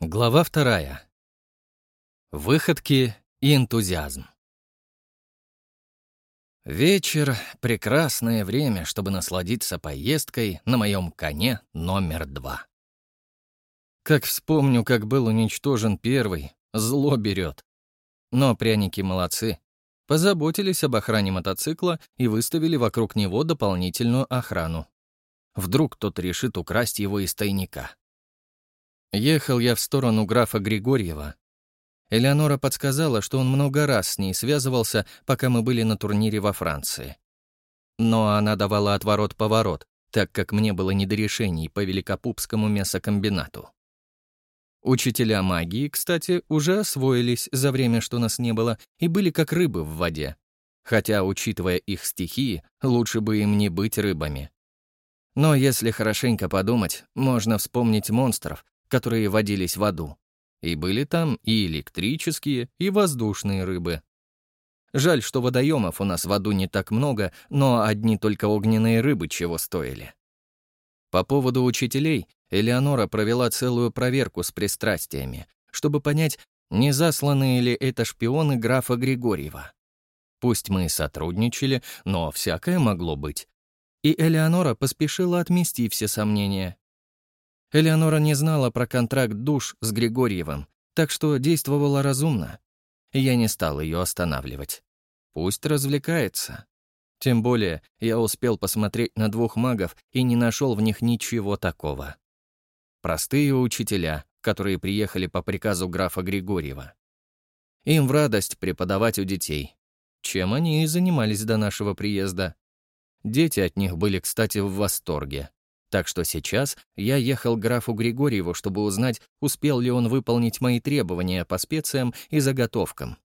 Глава вторая. Выходки и энтузиазм. Вечер — прекрасное время, чтобы насладиться поездкой на моем коне номер два. Как вспомню, как был уничтожен первый, зло берет. Но пряники молодцы. Позаботились об охране мотоцикла и выставили вокруг него дополнительную охрану. Вдруг кто-то решит украсть его из тайника. Ехал я в сторону графа Григорьева. Элеонора подсказала, что он много раз с ней связывался, пока мы были на турнире во Франции. Но она давала отворот-поворот, так как мне было не до решений по Великопупскому мясокомбинату. Учителя магии, кстати, уже освоились за время, что нас не было, и были как рыбы в воде. Хотя, учитывая их стихии, лучше бы им не быть рыбами. Но если хорошенько подумать, можно вспомнить монстров, которые водились в аду. И были там и электрические, и воздушные рыбы. Жаль, что водоемов у нас в аду не так много, но одни только огненные рыбы чего стоили. По поводу учителей Элеонора провела целую проверку с пристрастиями, чтобы понять, не засланные ли это шпионы графа Григорьева. Пусть мы сотрудничали, но всякое могло быть. И Элеонора поспешила отмести все сомнения. Элеонора не знала про контракт душ с Григорьевым, так что действовала разумно. Я не стал ее останавливать. Пусть развлекается. Тем более, я успел посмотреть на двух магов и не нашел в них ничего такого. Простые учителя, которые приехали по приказу графа Григорьева. Им в радость преподавать у детей. Чем они и занимались до нашего приезда. Дети от них были, кстати, в восторге. Так что сейчас я ехал к графу Григорьеву, чтобы узнать, успел ли он выполнить мои требования по специям и заготовкам.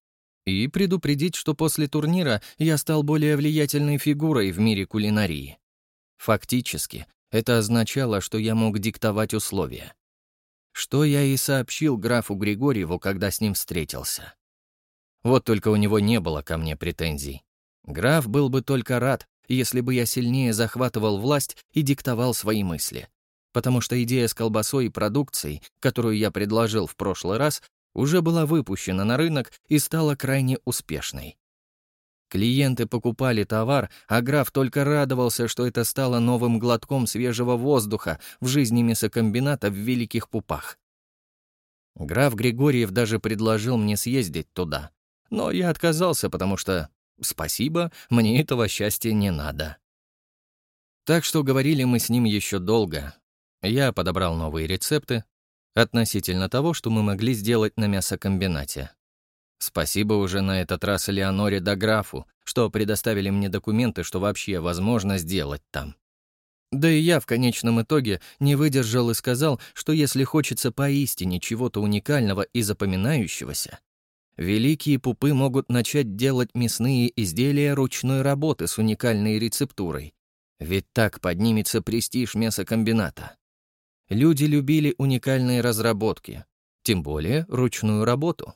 И предупредить, что после турнира я стал более влиятельной фигурой в мире кулинарии. Фактически, это означало, что я мог диктовать условия. Что я и сообщил графу Григорьеву, когда с ним встретился. Вот только у него не было ко мне претензий. Граф был бы только рад, если бы я сильнее захватывал власть и диктовал свои мысли. Потому что идея с колбасой и продукцией, которую я предложил в прошлый раз, уже была выпущена на рынок и стала крайне успешной. Клиенты покупали товар, а граф только радовался, что это стало новым глотком свежего воздуха в жизни мясокомбината в Великих Пупах. Граф Григорьев даже предложил мне съездить туда, но я отказался, потому что Спасибо, мне этого счастья не надо. Так что говорили мы с ним еще долго. Я подобрал новые рецепты относительно того, что мы могли сделать на мясокомбинате. Спасибо уже на этот раз Леоноре да графу, что предоставили мне документы, что вообще возможно сделать там. Да и я в конечном итоге не выдержал и сказал, что если хочется поистине чего-то уникального и запоминающегося, Великие пупы могут начать делать мясные изделия ручной работы с уникальной рецептурой. Ведь так поднимется престиж мясокомбината. Люди любили уникальные разработки, тем более ручную работу.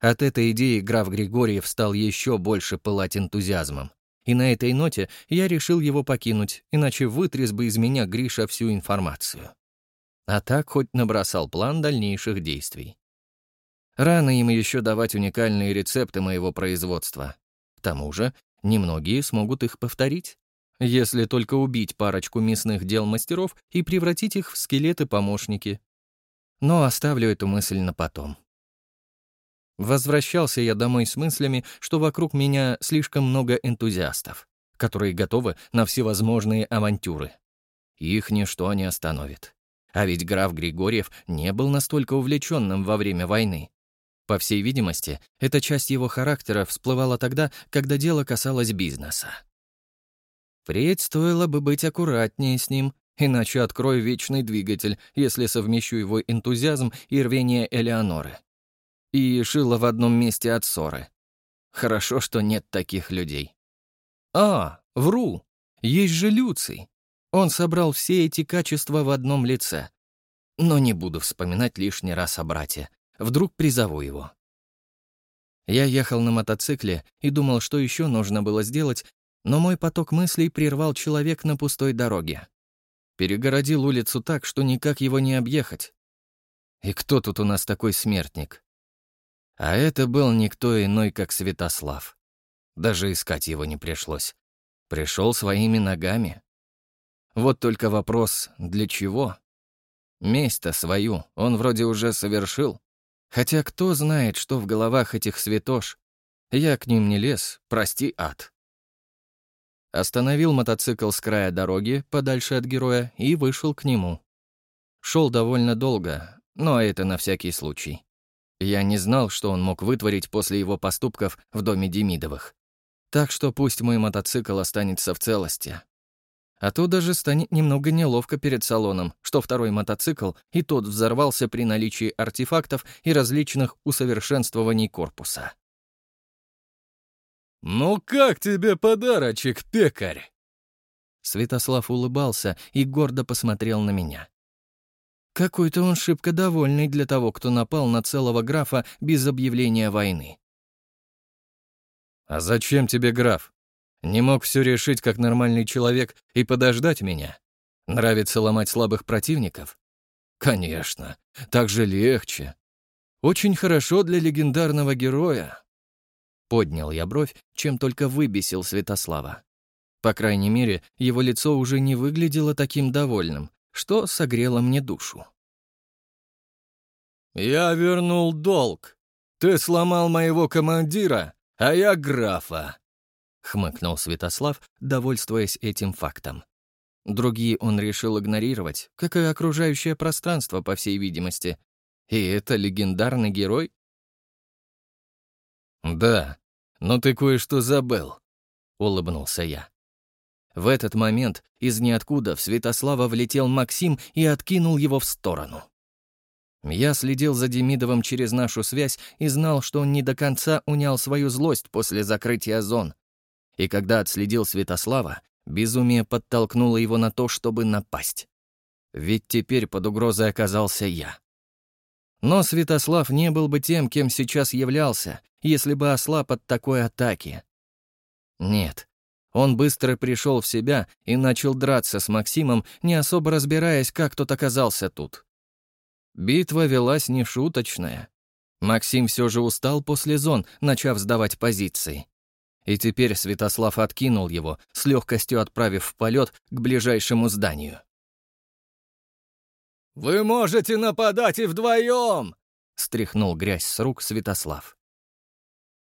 От этой идеи граф Григорьев стал еще больше пылать энтузиазмом. И на этой ноте я решил его покинуть, иначе вытряс бы из меня Гриша всю информацию. А так хоть набросал план дальнейших действий. Рано им еще давать уникальные рецепты моего производства. К тому же, немногие смогут их повторить. Если только убить парочку мясных дел мастеров и превратить их в скелеты-помощники. Но оставлю эту мысль на потом. Возвращался я домой с мыслями, что вокруг меня слишком много энтузиастов, которые готовы на всевозможные авантюры. Их ничто не остановит. А ведь граф Григорьев не был настолько увлеченным во время войны. По всей видимости, эта часть его характера всплывала тогда, когда дело касалось бизнеса. Впредь стоило бы быть аккуратнее с ним, иначе открою вечный двигатель, если совмещу его энтузиазм и рвение Элеоноры. И шило в одном месте от ссоры. Хорошо, что нет таких людей. А, вру, есть же Люций. Он собрал все эти качества в одном лице. Но не буду вспоминать лишний раз о брате. Вдруг призову его. Я ехал на мотоцикле и думал, что еще нужно было сделать, но мой поток мыслей прервал человек на пустой дороге. Перегородил улицу так, что никак его не объехать. И кто тут у нас такой смертник? А это был никто иной, как Святослав. Даже искать его не пришлось. Пришел своими ногами. Вот только вопрос, для чего? Месть-то свою он вроде уже совершил. Хотя кто знает, что в головах этих святош. Я к ним не лез, прости, ад. Остановил мотоцикл с края дороги, подальше от героя, и вышел к нему. Шел довольно долго, но это на всякий случай. Я не знал, что он мог вытворить после его поступков в доме Демидовых. Так что пусть мой мотоцикл останется в целости. А то даже станет немного неловко перед салоном, что второй мотоцикл и тот взорвался при наличии артефактов и различных усовершенствований корпуса. «Ну как тебе подарочек, пекарь?» Святослав улыбался и гордо посмотрел на меня. Какой-то он шибко довольный для того, кто напал на целого графа без объявления войны. «А зачем тебе граф? Не мог все решить как нормальный человек и подождать меня. Нравится ломать слабых противников? Конечно, так же легче. Очень хорошо для легендарного героя. Поднял я бровь, чем только выбесил Святослава. По крайней мере, его лицо уже не выглядело таким довольным, что согрело мне душу. «Я вернул долг. Ты сломал моего командира, а я графа. — хмыкнул Святослав, довольствуясь этим фактом. Другие он решил игнорировать, как и окружающее пространство, по всей видимости. И это легендарный герой? «Да, но ты кое-что забыл», — улыбнулся я. В этот момент из ниоткуда в Святослава влетел Максим и откинул его в сторону. Я следил за Демидовым через нашу связь и знал, что он не до конца унял свою злость после закрытия зон, и когда отследил Святослава, безумие подтолкнуло его на то, чтобы напасть. Ведь теперь под угрозой оказался я. Но Святослав не был бы тем, кем сейчас являлся, если бы ослаб от такой атаки. Нет, он быстро пришел в себя и начал драться с Максимом, не особо разбираясь, как тот оказался тут. Битва велась нешуточная. Максим все же устал после зон, начав сдавать позиции. И теперь Святослав откинул его, с легкостью отправив в полет к ближайшему зданию. «Вы можете нападать и вдвоем!» — стряхнул грязь с рук Святослав.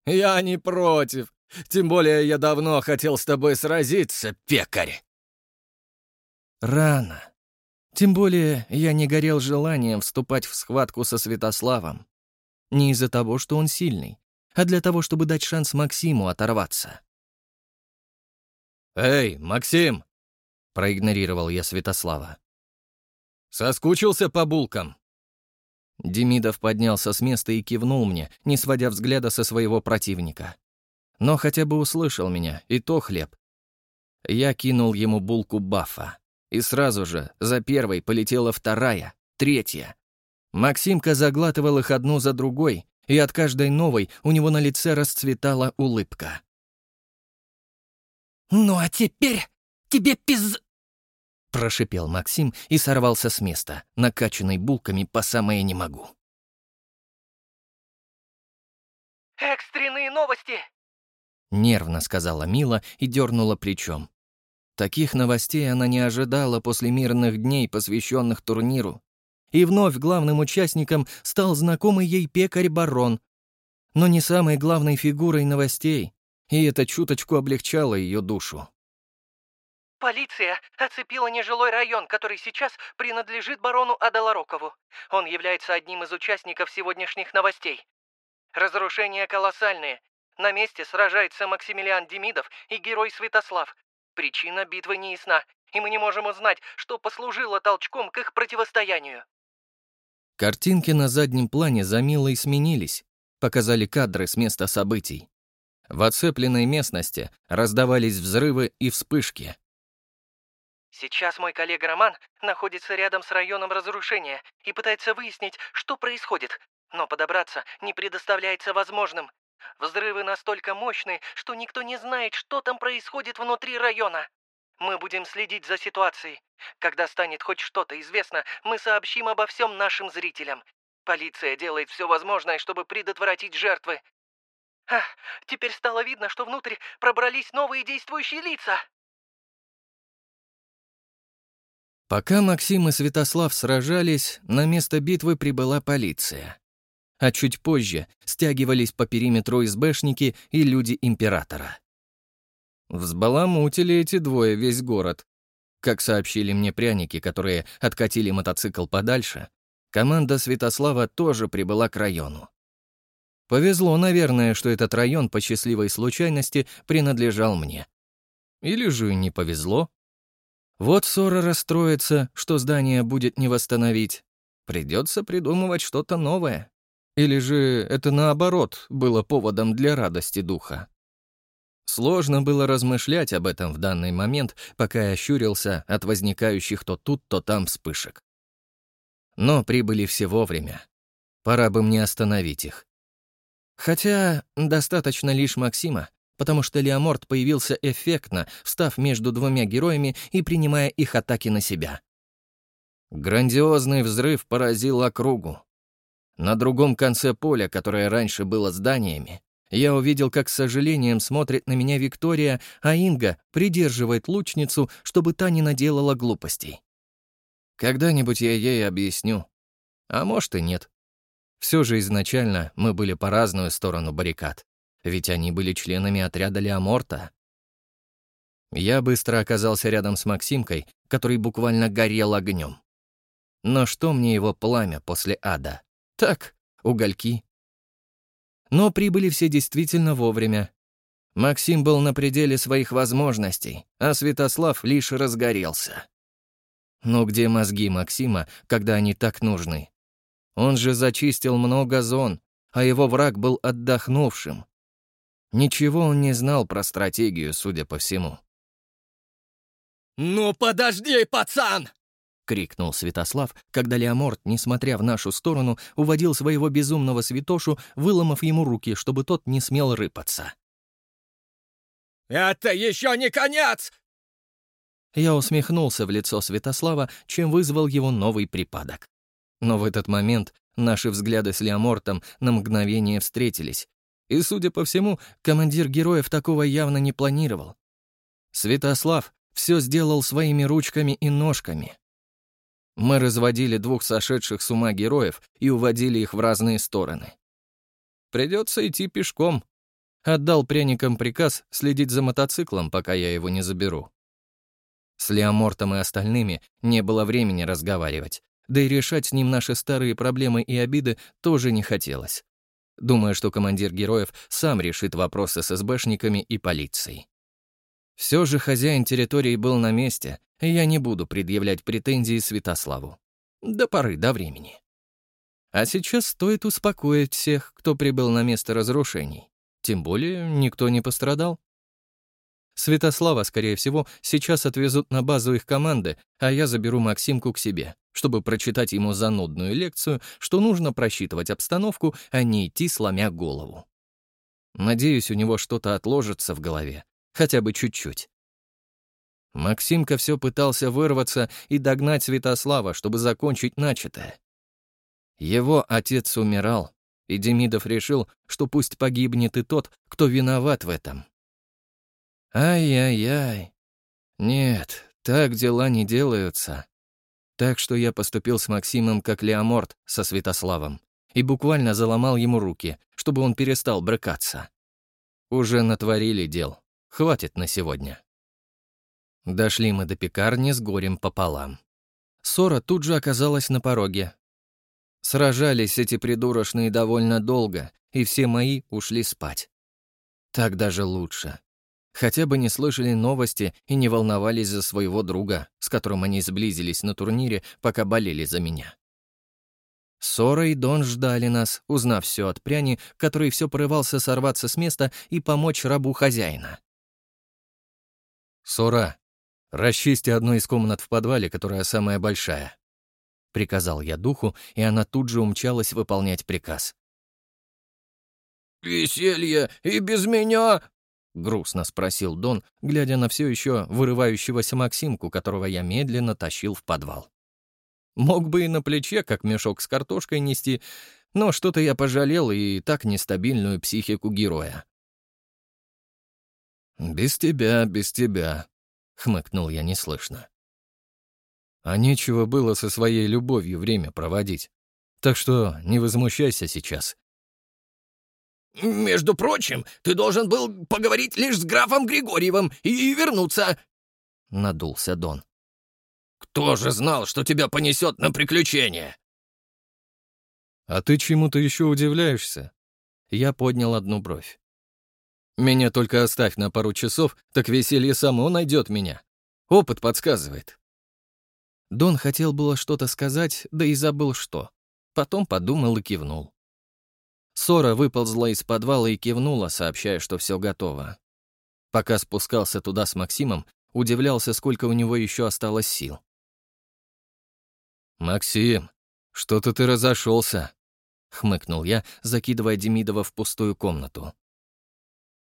«Я не против. Тем более я давно хотел с тобой сразиться, пекарь!» Рано. Тем более я не горел желанием вступать в схватку со Святославом. Не из-за того, что он сильный, а для того, чтобы дать шанс Максиму оторваться. «Эй, Максим!» — проигнорировал я Святослава. «Соскучился по булкам?» Демидов поднялся с места и кивнул мне, не сводя взгляда со своего противника. Но хотя бы услышал меня, и то хлеб. Я кинул ему булку бафа. И сразу же за первой полетела вторая, третья. Максимка заглатывал их одну за другой, и от каждой новой у него на лице расцветала улыбка. «Ну а теперь тебе пиз...» Прошипел Максим и сорвался с места, накачанный булками по самое не могу. «Экстренные новости!» Нервно сказала Мила и дернула плечом. Таких новостей она не ожидала после мирных дней, посвященных турниру. И вновь главным участником стал знакомый ей пекарь-барон. Но не самой главной фигурой новостей, и это чуточку облегчало ее душу. Полиция оцепила нежилой район, который сейчас принадлежит барону Адаларокову. Он является одним из участников сегодняшних новостей. Разрушения колоссальные. На месте сражается Максимилиан Демидов и герой Святослав. Причина битвы не ясна, и мы не можем узнать, что послужило толчком к их противостоянию. Картинки на заднем плане за Милой сменились, показали кадры с места событий. В оцепленной местности раздавались взрывы и вспышки. Сейчас мой коллега Роман находится рядом с районом разрушения и пытается выяснить, что происходит, но подобраться не предоставляется возможным. Взрывы настолько мощные, что никто не знает, что там происходит внутри района. Мы будем следить за ситуацией. Когда станет хоть что-то известно, мы сообщим обо всем нашим зрителям. Полиция делает все возможное, чтобы предотвратить жертвы. А, теперь стало видно, что внутрь пробрались новые действующие лица. Пока Максим и Святослав сражались, на место битвы прибыла полиция. А чуть позже стягивались по периметру СБшники и люди Императора. Взбаламутили эти двое весь город. Как сообщили мне пряники, которые откатили мотоцикл подальше, команда Святослава тоже прибыла к району. Повезло, наверное, что этот район по счастливой случайности принадлежал мне. Или же не повезло, вот ссора расстроится, что здание будет не восстановить. Придется придумывать что-то новое. Или же это наоборот было поводом для радости духа. Сложно было размышлять об этом в данный момент, пока я щурился от возникающих то тут, то там вспышек. Но прибыли все вовремя. Пора бы мне остановить их. Хотя достаточно лишь Максима, потому что Леоморт появился эффектно, встав между двумя героями и принимая их атаки на себя. Грандиозный взрыв поразил округу. На другом конце поля, которое раньше было зданиями, я увидел, как с сожалением смотрит на меня Виктория, а Инга придерживает лучницу, чтобы та не наделала глупостей. Когда-нибудь я ей объясню. А может и нет. Все же изначально мы были по разную сторону баррикад ведь они были членами отряда Леоморта. Я быстро оказался рядом с Максимкой, который буквально горел огнем. Но что мне его пламя после ада? Так, угольки. Но прибыли все действительно вовремя. Максим был на пределе своих возможностей, а Святослав лишь разгорелся. Но где мозги Максима, когда они так нужны? Он же зачистил много зон, а его враг был отдохнувшим, Ничего он не знал про стратегию, судя по всему. «Ну подожди, пацан!» — крикнул Святослав, когда Леоморт, несмотря в нашу сторону, уводил своего безумного святошу, выломав ему руки, чтобы тот не смел рыпаться. «Это еще не конец!» Я усмехнулся в лицо Святослава, чем вызвал его новый припадок. Но в этот момент наши взгляды с Леомортом на мгновение встретились, и, судя по всему, командир героев такого явно не планировал. Святослав все сделал своими ручками и ножками. Мы разводили двух сошедших с ума героев и уводили их в разные стороны. Придется идти пешком. Отдал пряникам приказ следить за мотоциклом, пока я его не заберу. С Леомортом и остальными не было времени разговаривать, да и решать с ним наши старые проблемы и обиды тоже не хотелось думая, что командир героев сам решит вопросы с СБшниками и полицией. Все же хозяин территории был на месте, и я не буду предъявлять претензии Святославу. До поры, до времени. А сейчас стоит успокоить всех, кто прибыл на место разрушений. Тем более никто не пострадал. Святослава, скорее всего, сейчас отвезут на базу их команды, а я заберу Максимку к себе чтобы прочитать ему занудную лекцию, что нужно просчитывать обстановку, а не идти сломя голову. Надеюсь, у него что-то отложится в голове, хотя бы чуть-чуть. Максимка все пытался вырваться и догнать Святослава, чтобы закончить начатое. Его отец умирал, и Демидов решил, что пусть погибнет и тот, кто виноват в этом. Ай-яй-яй. Нет, так дела не делаются. Так что я поступил с Максимом как Леоморт со Святославом и буквально заломал ему руки, чтобы он перестал брыкаться. Уже натворили дел. Хватит на сегодня. Дошли мы до пекарни с горем пополам. Ссора тут же оказалась на пороге. Сражались эти придурочные довольно долго, и все мои ушли спать. Так даже лучше. Хотя бы не слышали новости и не волновались за своего друга, с которым они сблизились на турнире, пока болели за меня. Сора и Дон ждали нас, узнав все от пряни, который все порывался сорваться с места и помочь рабу хозяина. «Сора, расчисти одну из комнат в подвале, которая самая большая», — приказал я духу, и она тут же умчалась выполнять приказ. «Веселье и без меня!» — грустно спросил Дон, глядя на все еще вырывающегося Максимку, которого я медленно тащил в подвал. Мог бы и на плече, как мешок с картошкой нести, но что-то я пожалел и так нестабильную психику героя. «Без тебя, без тебя», — хмыкнул я неслышно. А нечего было со своей любовью время проводить. Так что не возмущайся сейчас. «Между прочим, ты должен был поговорить лишь с графом Григорьевым и вернуться», — надулся Дон. «Кто же знал, что тебя понесет на приключения?» «А ты чему-то еще удивляешься?» Я поднял одну бровь. «Меня только оставь на пару часов, так веселье само найдет меня. Опыт подсказывает». Дон хотел было что-то сказать, да и забыл что. Потом подумал и кивнул. Сора выползла из подвала и кивнула, сообщая, что все готово. Пока спускался туда с Максимом, удивлялся, сколько у него еще осталось сил. «Максим, что-то ты разошелся, — хмыкнул я, закидывая Демидова в пустую комнату.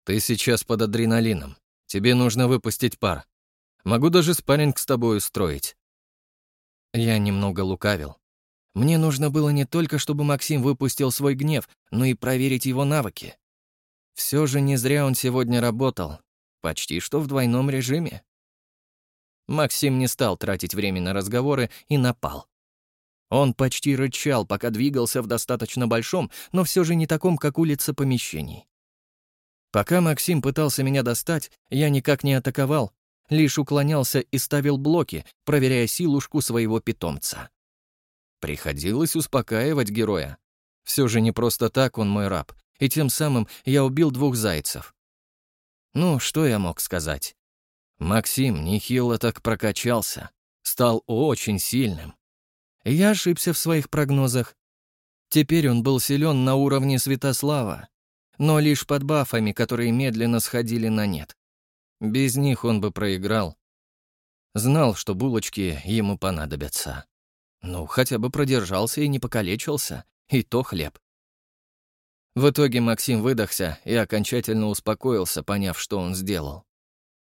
«Ты сейчас под адреналином. Тебе нужно выпустить пар. Могу даже спарринг с тобой устроить». Я немного лукавил. Мне нужно было не только, чтобы Максим выпустил свой гнев, но и проверить его навыки. Все же не зря он сегодня работал. Почти что в двойном режиме. Максим не стал тратить время на разговоры и напал. Он почти рычал, пока двигался в достаточно большом, но все же не таком, как улица помещений. Пока Максим пытался меня достать, я никак не атаковал, лишь уклонялся и ставил блоки, проверяя силушку своего питомца. Приходилось успокаивать героя. Все же не просто так он мой раб, и тем самым я убил двух зайцев. Ну, что я мог сказать? Максим нехило так прокачался, стал очень сильным. Я ошибся в своих прогнозах. Теперь он был силен на уровне Святослава, но лишь под бафами, которые медленно сходили на нет. Без них он бы проиграл. Знал, что булочки ему понадобятся. Ну, хотя бы продержался и не покалечился, и то хлеб. В итоге Максим выдохся и окончательно успокоился, поняв, что он сделал.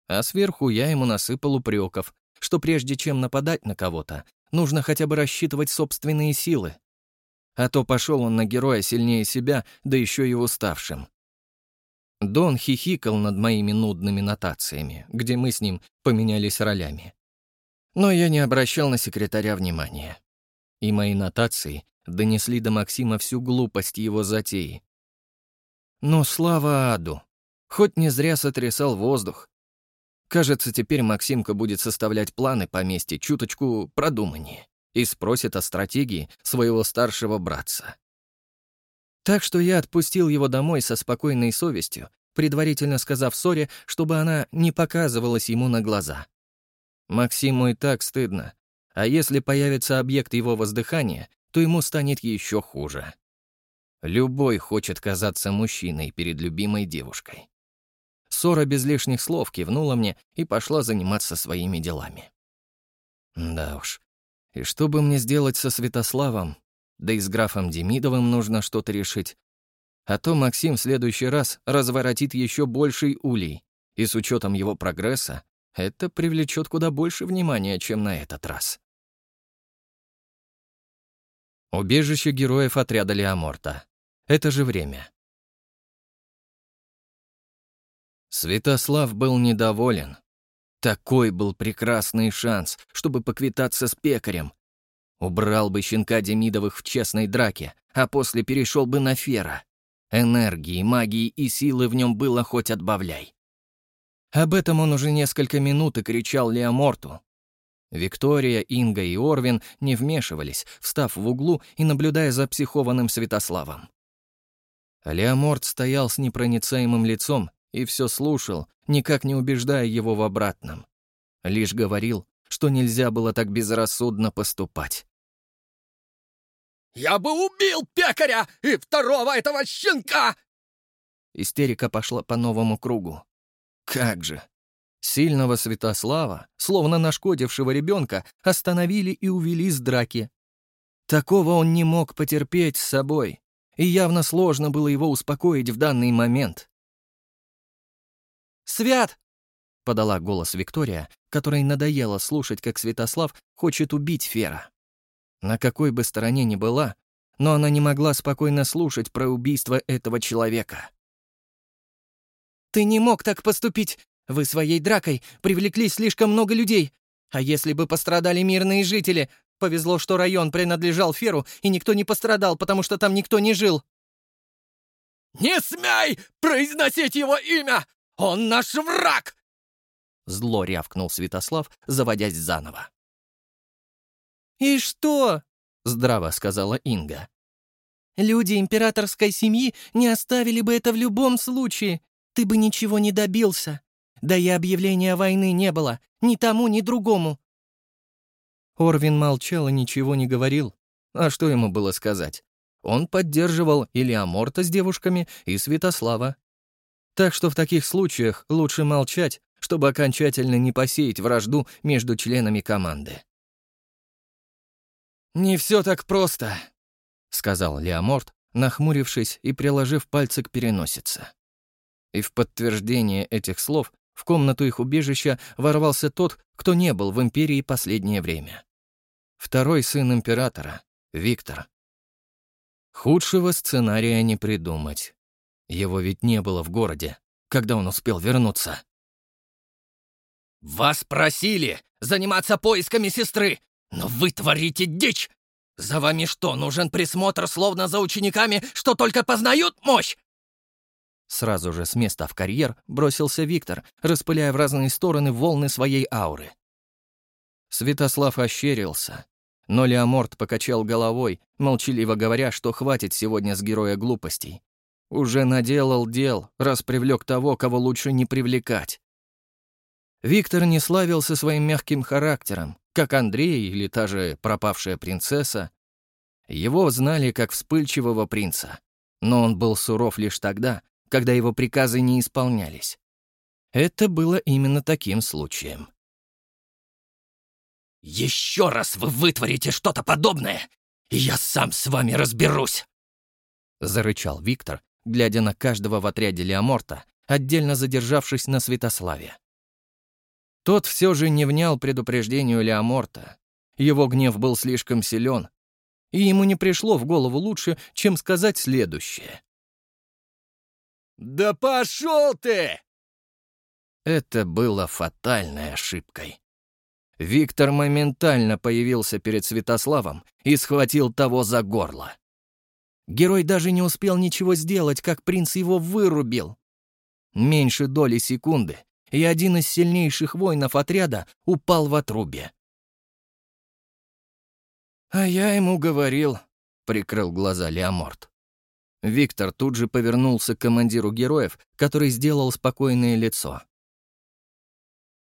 А сверху я ему насыпал упреков, что прежде чем нападать на кого-то, нужно хотя бы рассчитывать собственные силы. А то пошел он на героя сильнее себя, да еще и уставшим. Дон хихикал над моими нудными нотациями, где мы с ним поменялись ролями. Но я не обращал на секретаря внимания. И мои нотации донесли до Максима всю глупость его затеи. Но слава аду! Хоть не зря сотрясал воздух, Кажется, теперь Максимка будет составлять планы по месте чуточку продуманнее и спросит о стратегии своего старшего братца. Так что я отпустил его домой со спокойной совестью, предварительно сказав Соре, чтобы она не показывалась ему на глаза. Максиму и так стыдно, а если появится объект его воздыхания, то ему станет еще хуже. Любой хочет казаться мужчиной перед любимой девушкой. Сора без лишних слов кивнула мне и пошла заниматься своими делами. Да уж, и что бы мне сделать со Святославом? Да и с графом Демидовым нужно что-то решить. А то Максим в следующий раз разворотит еще больший улей, и с учетом его прогресса это привлечет куда больше внимания, чем на этот раз. Убежище героев отряда Леоморта. Это же время. Святослав был недоволен. Такой был прекрасный шанс, чтобы поквитаться с пекарем. Убрал бы щенка Демидовых в честной драке, а после перешел бы на Фера. Энергии, магии и силы в нем было хоть отбавляй. Об этом он уже несколько минут и кричал Леоморту. Виктория, Инга и Орвин не вмешивались, встав в углу и наблюдая за психованным Святославом. Леоморт стоял с непроницаемым лицом и все слушал, никак не убеждая его в обратном. Лишь говорил, что нельзя было так безрассудно поступать. «Я бы убил пекаря и второго этого щенка!» Истерика пошла по новому кругу. Как же! Сильного Святослава, словно нашкодившего ребенка, остановили и увели с драки. Такого он не мог потерпеть с собой, и явно сложно было его успокоить в данный момент. «Свят!» — подала голос Виктория, которой надоело слушать, как Святослав хочет убить Фера. на какой бы стороне ни была, но она не могла спокойно слушать про убийство этого человека. «Ты не мог так поступить! Вы своей дракой привлекли слишком много людей! А если бы пострадали мирные жители? Повезло, что район принадлежал Феру, и никто не пострадал, потому что там никто не жил!» «Не смей произносить его имя! Он наш враг!» Зло рявкнул Святослав, заводясь заново. «И что?» — здраво сказала Инга. «Люди императорской семьи не оставили бы это в любом случае. Ты бы ничего не добился. Да и объявления войны не было. Ни тому, ни другому». Орвин молчал и ничего не говорил. А что ему было сказать? Он поддерживал и Леоморта с девушками, и Святослава. Так что в таких случаях лучше молчать, чтобы окончательно не посеять вражду между членами команды. «Не все так просто», — сказал Леоморт, нахмурившись и приложив пальцы к переносице. И в подтверждение этих слов в комнату их убежища ворвался тот, кто не был в Империи последнее время. Второй сын Императора, Виктор. Худшего сценария не придумать. Его ведь не было в городе, когда он успел вернуться. «Вас просили заниматься поисками сестры, но вы творите дичь! За вами что, нужен присмотр, словно за учениками, что только познают мощь?» Сразу же с места в карьер бросился Виктор, распыляя в разные стороны волны своей ауры. Святослав ощерился, но Леоморт покачал головой, молчаливо говоря, что хватит сегодня с героя глупостей. Уже наделал дел, раз привлек того, кого лучше не привлекать. Виктор не славился своим мягким характером, как Андрей или та же пропавшая принцесса. Его знали как вспыльчивого принца, но он был суров лишь тогда, когда его приказы не исполнялись. Это было именно таким случаем. «Еще раз вы вытворите что-то подобное, и я сам с вами разберусь!» Зарычал Виктор, глядя на каждого в отряде Леоморта, отдельно задержавшись на Святославе. Тот все же не внял предупреждению Леоморта. Его гнев был слишком силен, и ему не пришло в голову лучше, чем сказать следующее. «Да пошел ты!» Это было фатальной ошибкой. Виктор моментально появился перед Святославом и схватил того за горло. Герой даже не успел ничего сделать, как принц его вырубил. Меньше доли секунды, и один из сильнейших воинов отряда упал в отрубе. «А я ему говорил», — прикрыл глаза Леоморт. Виктор тут же повернулся к командиру героев, который сделал спокойное лицо.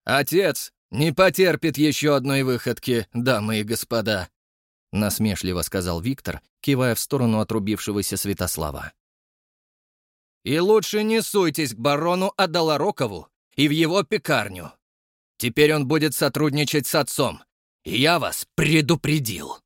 «Отец не потерпит еще одной выходки, дамы и господа», — насмешливо сказал Виктор, кивая в сторону отрубившегося Святослава. «И лучше не суйтесь к барону Адаларокову и в его пекарню. Теперь он будет сотрудничать с отцом, я вас предупредил».